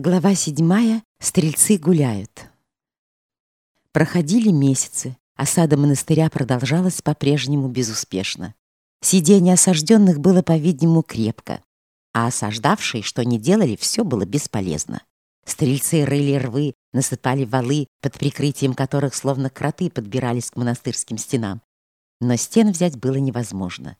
Глава седьмая. Стрельцы гуляют. Проходили месяцы. Осада монастыря продолжалась по-прежнему безуспешно. Сидение осажденных было, по-видимому, крепко, а осаждавшие, что не делали, все было бесполезно. Стрельцы рыли рвы, насыпали валы, под прикрытием которых словно кроты подбирались к монастырским стенам. Но стен взять было невозможно.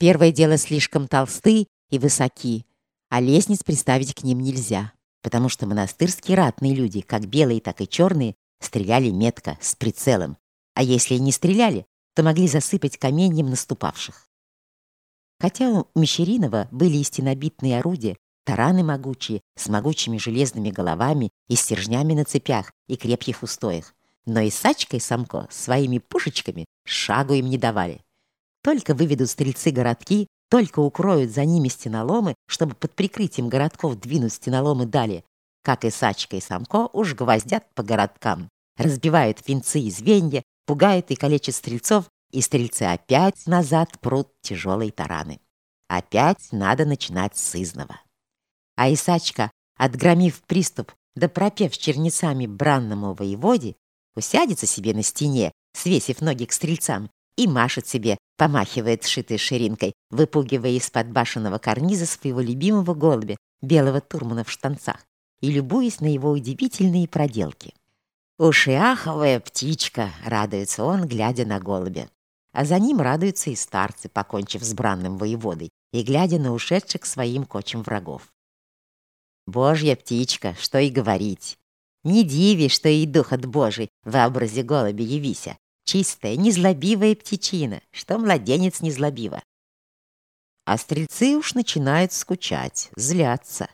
Первое дело слишком толсты и высоки, а лестниц приставить к ним нельзя, потому что монастырские ратные люди, как белые, так и черные, стреляли метко, с прицелом, а если и не стреляли, то могли засыпать каменьем наступавших. Хотя у Мещеринова были и стенобитные орудия, тараны могучие, с могучими железными головами и стержнями на цепях и крепких устоях, но и Сачка и Самко своими пушечками шагу им не давали. Только выведут стрельцы городки, только укроют за ними стеноломы, чтобы под прикрытием городков двинуть стеноломы далее, как и Сачка и Самко уж гвоздят по городкам, разбивают венцы и звенья, пугают и калечат стрельцов, и стрельцы опять назад прут тяжелые тараны. Опять надо начинать с изного. А Исачка, отгромив приступ, да пропев чернецами бранному воеводе, усядется себе на стене, свесив ноги к стрельцам, и машет себе, помахивает сшитой ширинкой, выпугивая из-под башенного карниза своего любимого голубя, белого турмана в штанцах, и любуясь на его удивительные проделки. «Уж птичка!» — радуется он, глядя на голубя. А за ним радуются и старцы, покончив с бранным воеводой, и глядя на ушедших своим кочем врагов. Божья птичка, что и говорить. Не диви, что и дух от Божий в образе голуби явися. Чистая, незлобивая птичина, что младенец незлобива. А стрельцы уж начинают скучать, зляться.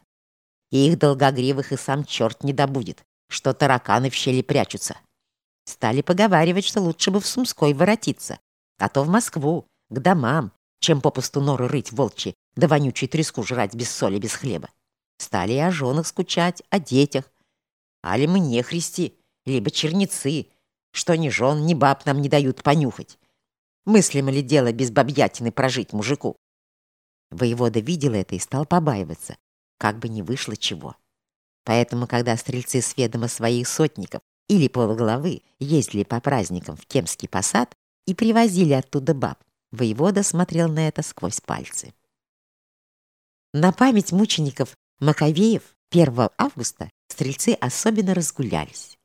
И их долгогривых и сам черт не добудет, что тараканы в щели прячутся. Стали поговаривать, что лучше бы в Сумской воротиться, а то в Москву, к домам, чем попусту норы рыть волчьи, да вонючую треску жрать без соли, без хлеба. Стали и о женах скучать, о детях. Али мы не христи, либо черницы, что ни жен, ни баб нам не дают понюхать. Мыслимо ли дело без бабьятины прожить мужику? Воевода видел это и стал побаиваться, как бы не вышло чего. Поэтому, когда стрельцы с ведома своих сотников или полуглавы ездили по праздникам в Кемский посад и привозили оттуда баб, воевода смотрел на это сквозь пальцы. На память мучеников Маковеев 1 августа стрельцы особенно разгулялись.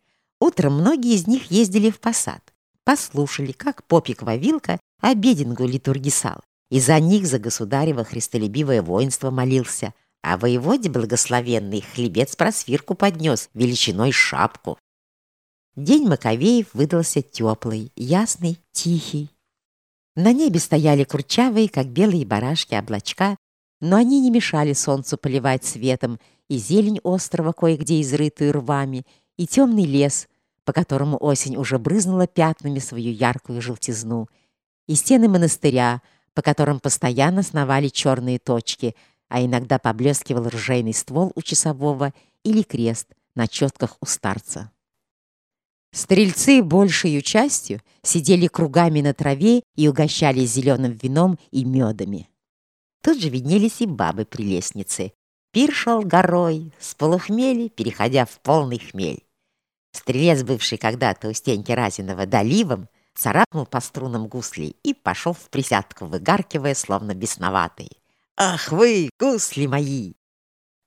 Утром многие из них ездили в посад, послушали, как попик Вавилка обеденгу литургисал, и за них за государево христолюбивое воинство молился, а воеводе благословенный хлебец просвирку поднес величиной шапку. День Маковеев выдался теплый, ясный, тихий. На небе стояли курчавые, как белые барашки, облачка, но они не мешали солнцу поливать светом и зелень острова, кое-где изрытую рвами, и темный лес, по которому осень уже брызнула пятнами свою яркую желтизну, и стены монастыря, по которым постоянно сновали черные точки, а иногда поблескивал ржейный ствол у часового или крест на четках у старца. Стрельцы большей частью сидели кругами на траве и угощались зеленым вином и медами. Тут же виднелись и бабы-прелестницы. Пир шел горой, с полухмели, переходя в полный хмель. Стрелец, бывший когда-то у Стеньки Разинова доливом, царапнул по струнам гуслей и пошел в присядку, выгаркивая, словно бесноватый. «Ах вы, гусли мои!»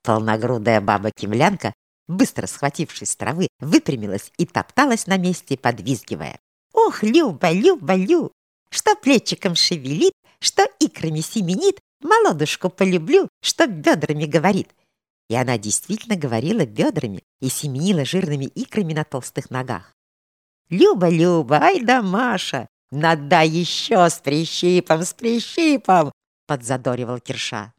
Полногрудая баба-кемлянка, быстро схватившись с травы, выпрямилась и топталась на месте, подвизгивая. «Ох, Люба, Люба, Лю! Что плечиком шевелит, что икрами семенит, Молодушку полюблю, что бедрами говорит. И она действительно говорила бедрами и семенила жирными икрами на толстых ногах. «Люба, Люба, ай да Маша! Надо еще с прищипом, с прищипом!» подзадоривал Кирша.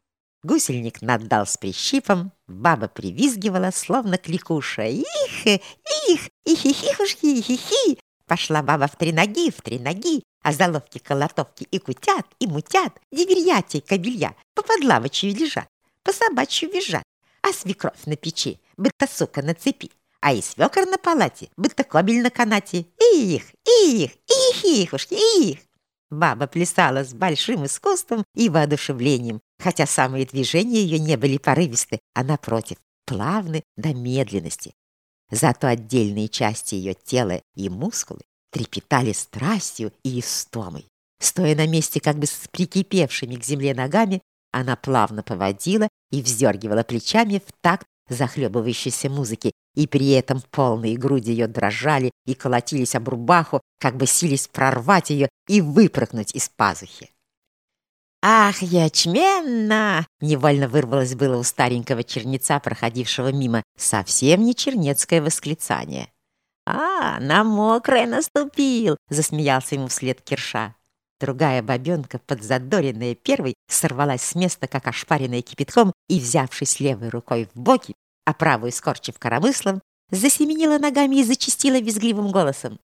Гусельник наддал с прищипом, баба привизгивала, словно кликуша. «Их, их, ихихихушки, ихихи!» Пошла баба в три ноги, в три ноги, а заловки колотовки и кутят, и мутят, диверьятей кобелья по подлавочью лежат, по собачью визжат, а свекровь на печи, будто сука на цепи, а и свекор на палате, будто кобель на канате. Их, их, их, ихушки, их! Баба плясала с большим искусством и воодушевлением, хотя самые движения ее не были порывисты, а напротив, плавны до медленности. Зато отдельные части ее тела и мускулы трепетали страстью и истомой. Стоя на месте как бы с прикипевшими к земле ногами, она плавно поводила и вздергивала плечами в такт захлебывающейся музыки, и при этом полные груди ее дрожали и колотились об рубаху, как бы сились прорвать ее и выпрыгнуть из пазухи. «Ах, ячменно!» — невольно вырвалось было у старенького чернеца, проходившего мимо. Совсем не чернецкое восклицание. «А, на мокрое наступил!» — засмеялся ему вслед Кирша. Другая бабенка, подзадоренная первой, сорвалась с места, как ошпаренная кипятком, и, взявшись левой рукой в боки, а правую скорчив коромыслом, засеменила ногами и зачастила визгливым голосом.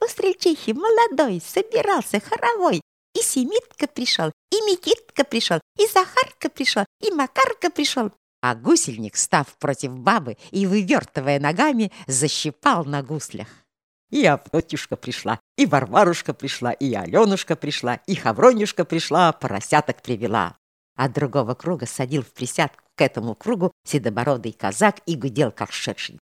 У стрельчихи молодой собирался хоровой, и Семитка пришел, и Микитка пришел, и Захарка пришел, и Макарка пришел. А гусельник, став против бабы и вывертывая ногами, защипал на гуслях. И Авдотьюшка пришла, и Варварушка пришла, и Аленушка пришла, и Хавронюшка пришла, поросяток привела. От другого круга садил в присядку к этому кругу седобородый казак и гудел, как шедший.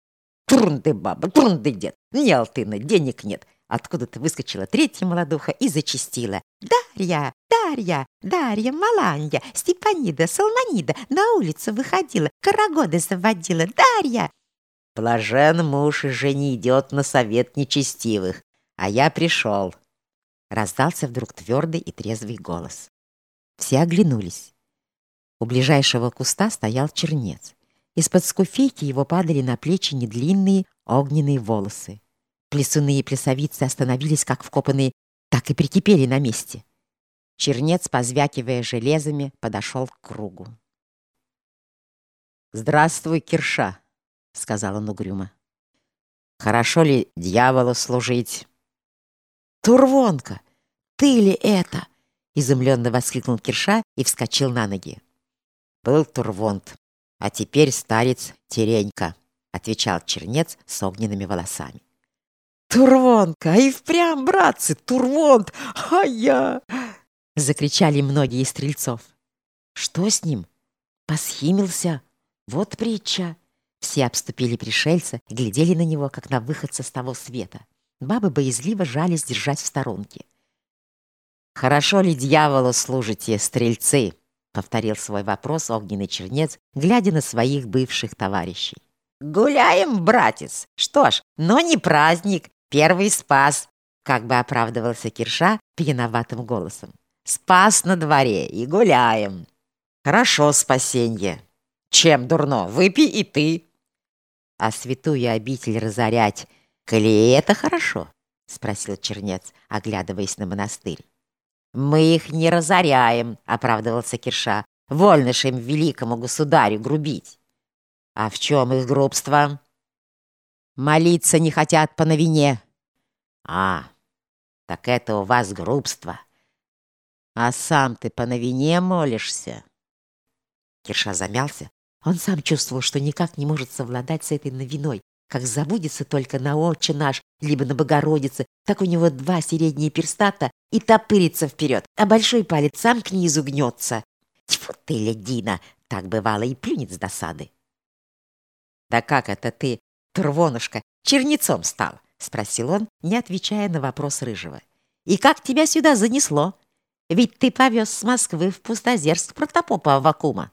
Турнды, баба, турнды, дед, не алтына, денег нет. Откуда-то выскочила третья молодуха и зачистила. Дарья, Дарья, Дарья, Маланья, Степанида, Салманида на улицу выходила, карагоды заводила. Дарья, Блажен муж и жени идет на совет нечестивых, а я пришел. Раздался вдруг твердый и трезвый голос. Все оглянулись. У ближайшего куста стоял чернец. Из-под скуфейки его падали на плечи недлинные огненные волосы. Плесуны и плясовицы остановились, как вкопанные, так и прикипели на месте. Чернец, позвякивая железами, подошел к кругу. «Здравствуй, Кирша!» — сказал он угрюмо. «Хорошо ли дьяволу служить?» «Турвонка, ты ли это?» — изумленно воскликнул Кирша и вскочил на ноги. «Был Турвонт, а теперь старец Теренька», — отвечал чернец с огненными волосами. «Турвонка! И впрямь, братцы, Турвонт! А я...» — закричали многие стрельцов. «Что с ним? Посхимился? Вот притча!» Все обступили пришельца и глядели на него, как на выходца с того света. Бабы боязливо жались держать в сторонке. «Хорошо ли дьяволу служите, стрельцы?» — повторил свой вопрос огненный чернец, глядя на своих бывших товарищей. «Гуляем, братец! Что ж, но не праздник, первый спас!» Как бы оправдывался Кирша пьяноватым голосом. «Спас на дворе и гуляем!» «Хорошо спасенье! Чем дурно? Выпей и ты!» А святую обитель разорять, коли это хорошо?» — спросил чернец, оглядываясь на монастырь. «Мы их не разоряем», — оправдывался Кирша. «Вольно им великому государю грубить». «А в чем их грубство?» «Молиться не хотят по новине». «А, так это у вас грубство. А сам ты по новине молишься?» Кирша замялся, он сам чувствовал, что никак не может совладать с этой новиной. Как забудется только на отче наш, либо на Богородице, так у него два средние перстата и топырится вперед, а большой палец сам к низу гнется. Тьфу ты, ледина, так бывало и плюнет с досады. «Да как это ты, Турвонушка, чернецом стал?» — спросил он, не отвечая на вопрос Рыжего. «И как тебя сюда занесло? Ведь ты повез с Москвы в Пустозерск протопопа Авакума».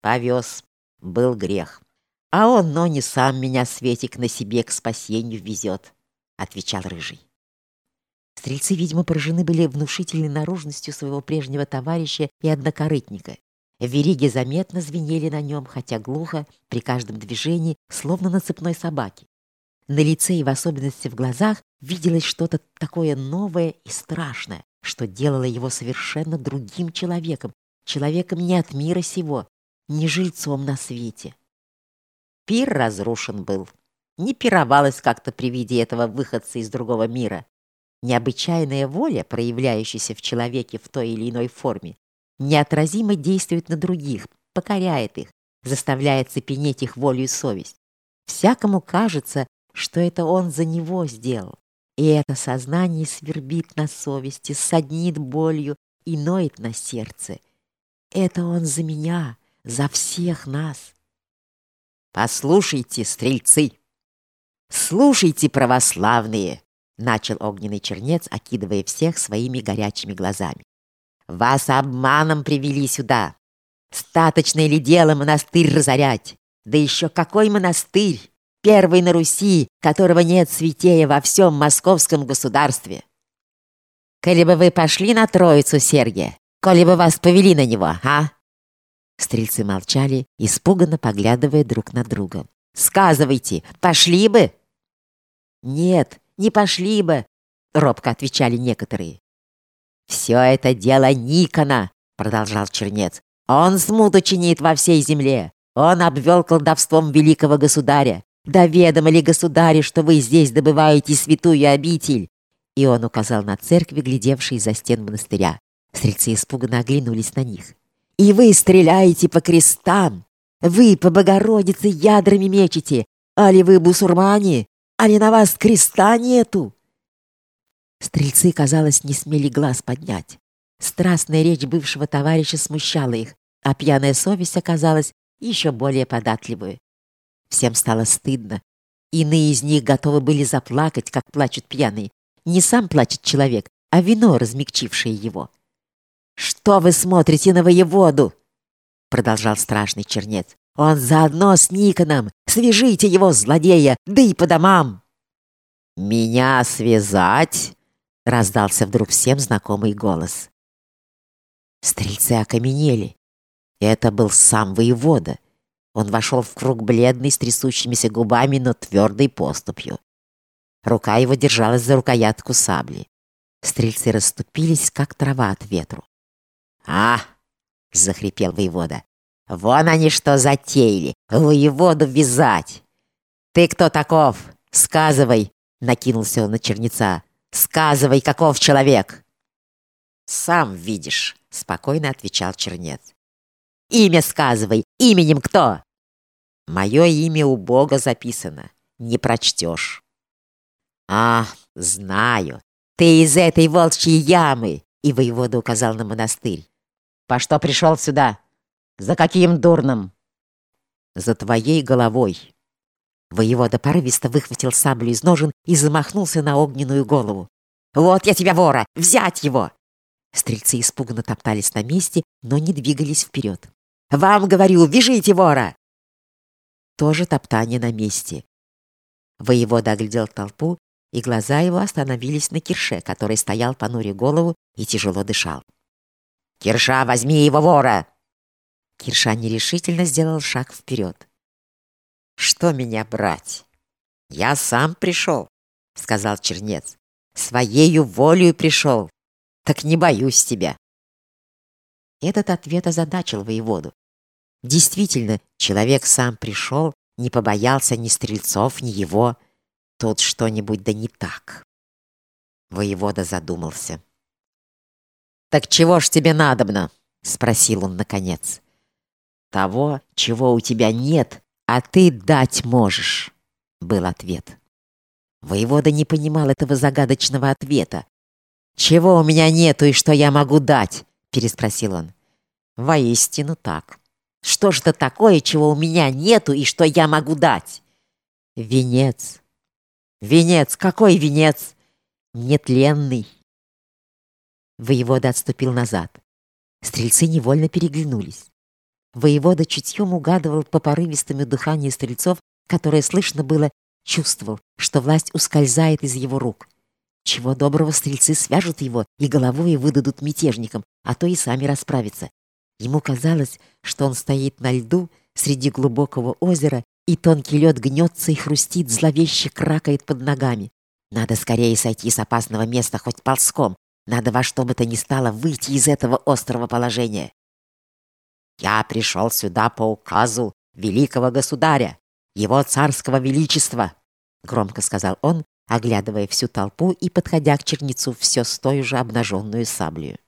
Повез. Был грех. А он, но не сам меня, Светик, на себе к спасению везет, отвечал Рыжий. Стрельцы, видимо, поражены были внушительной наружностью своего прежнего товарища и однокорытника. Вериги заметно звенели на нем, хотя глухо, при каждом движении, словно на цепной собаке. На лице и в особенности в глазах виделось что-то такое новое и страшное, что делало его совершенно другим человеком, человеком не от мира сего, не жильцом на свете. Пир разрушен был. Не пировалось как-то при виде этого выходца из другого мира. Необычайная воля, проявляющаяся в человеке в той или иной форме, неотразимо действует на других, покоряет их, заставляет цепенеть их волю и совесть. Всякому кажется, что это он за него сделал. И это сознание свербит на совести, саднит болью и ноет на сердце. Это он за меня, за всех нас. Послушайте, стрельцы! Слушайте, православные! Начал огненный чернец, окидывая всех своими горячими глазами. Вас обманом привели сюда. Статочное ли дело монастырь разорять? Да еще какой монастырь! Первый на Руси, которого нет святее во всем московском государстве. Коли бы вы пошли на Троицу, Сергия, коли бы вас повели на него, а? Стрельцы молчали, испуганно поглядывая друг на друга. «Сказывайте, пошли бы?» «Нет, не пошли бы», — робко отвечали некоторые. «Все это дело Никона», — продолжал Чернец. «Он смуту чинит во всей земле. Он обвел колдовством великого государя. Да ведомо ли государе, что вы здесь добываете святую обитель?» И он указал на церкви, глядевшие за стен монастыря. Стрельцы испуганно оглянулись на них. «И вы стреляете по крестам! Вы по Богородице ядрами мечете! Али вы бусурмане? Али на вас креста нету?» Стрельцы, казалось, не смели глаз поднять. Страстная речь бывшего товарища смущала их, а пьяная совесть оказалась еще более податливой. Всем стало стыдно. Иные из них готовы были заплакать, как плачут пьяные. Не сам плачет человек, а вино, размягчившее его. «Что вы смотрите на воеводу?» Продолжал страшный чернец. «Он заодно с Никоном! Свяжите его, злодея, да и по домам!» «Меня связать?» Раздался вдруг всем знакомый голос. Стрельцы окаменели. Это был сам воевода. Он вошел в круг бледный, с трясущимися губами, но твердой поступью. Рука его держалась за рукоятку сабли. Стрельцы расступились, как трава от ветру. «А!» — захрипел воевода. «Вон они что затеяли! Воеводу вязать!» «Ты кто таков? Сказывай!» — накинулся он на черница. Сказывай, каков человек!» «Сам видишь», — спокойно отвечал Чернец. «Имя сказывай! Именем кто?» «Мое имя у Бога записано. Не прочтешь». «А, знаю. Ты из этой волчьей ямы!» И воевода указал на монастырь. «По что пришел сюда? За каким дурным?» «За твоей головой», Воевода порывисто выхватил саблю из ножен и замахнулся на огненную голову. «Вот я тебя, вора! Взять его!» Стрельцы испуганно топтались на месте, но не двигались вперед. «Вам, говорю, вяжите вора!» Тоже топтание на месте. Воевода оглядел толпу, и глаза его остановились на Кирше, который стоял, понуря голову и тяжело дышал. «Кирша, возьми его вора!» Кирша нерешительно сделал шаг вперед. Что меня брать? Я сам пришел, сказал Чернец. Своею волею пришел. Так не боюсь тебя. Этот ответ озадачил воеводу. Действительно, человек сам пришел, не побоялся ни стрельцов, ни его. Тут что-нибудь да не так. Воевода задумался. «Так чего ж тебе надобно?» — спросил он наконец. «Того, чего у тебя нет, «А ты дать можешь», — был ответ. Воевода не понимал этого загадочного ответа. «Чего у меня нету и что я могу дать?» — переспросил он. «Воистину так. Что ж это такое, чего у меня нету и что я могу дать?» «Венец». «Венец? Какой венец?» «Нетленный». Воевода отступил назад. Стрельцы невольно переглянулись. Воевода чутьем угадывал по порывистому дыханию стрельцов, которое слышно было, чувствовал, что власть ускользает из его рук. Чего доброго стрельцы свяжут его и головой выдадут мятежникам, а то и сами расправятся. Ему казалось, что он стоит на льду среди глубокого озера, и тонкий лед гнется и хрустит, зловеще кракает под ногами. Надо скорее сойти с опасного места хоть ползком. Надо во что бы то ни стало выйти из этого острого положения. Я пришел сюда по указу великого государя, его царского величества, громко сказал он, оглядывая всю толпу и подходя к черницу все с той же обнаженную саблею.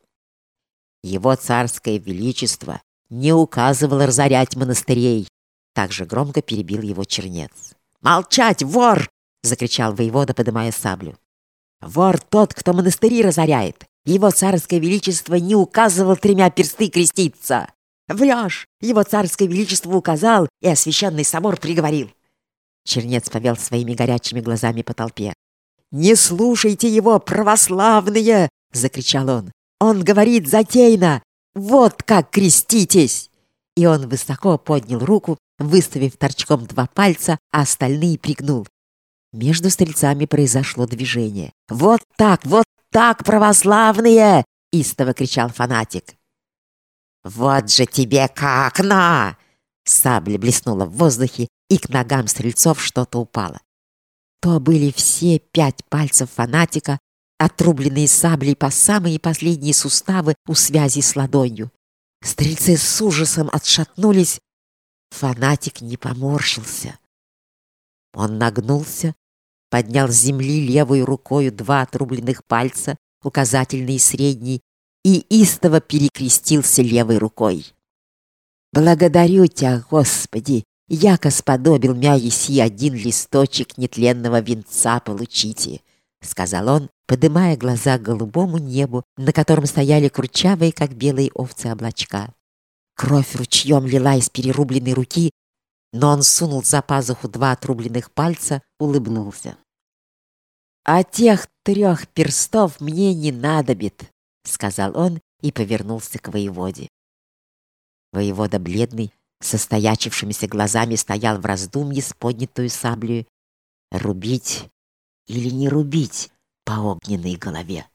Его царское величество не указывало разорять монастырей, также громко перебил его чернец. «Молчать, вор!» — закричал воевода, поднимая саблю. «Вор тот, кто монастыри разоряет! Его царское величество не указывал тремя персты креститься! Врешь! Его царское величество указал, и освященный собор приговорил. Чернец повел своими горячими глазами по толпе. «Не слушайте его, православные!» — закричал он. «Он говорит затейно! Вот как креститесь!» И он высоко поднял руку, выставив торчком два пальца, а остальные пригнул. Между стрельцами произошло движение. «Вот так, вот так, православные!» — истово кричал фанатик. «Вот же тебе как на!» Сабля блеснула в воздухе, и к ногам стрельцов что-то упало. То были все пять пальцев фанатика, отрубленные саблей по самые последние суставы у связи с ладонью. Стрельцы с ужасом отшатнулись. Фанатик не поморщился. Он нагнулся, поднял с земли левой рукой два отрубленных пальца, указательный и средний, и истово перекрестился левой рукой. «Благодарю тебя, Господи, яко сподобил мя еси один листочек нетленного венца получите», — сказал он, подымая глаза к голубому небу, на котором стояли кручавые, как белые овцы, облачка. Кровь ручьем лила из перерубленной руки, но он сунул за пазуху два отрубленных пальца, улыбнулся. «А тех трех перстов мне не надобит», — сказал он и повернулся к воеводе. Воевода бледный, со стоячившимися глазами стоял в раздумье с поднятую саблей. Рубить или не рубить по огненной голове?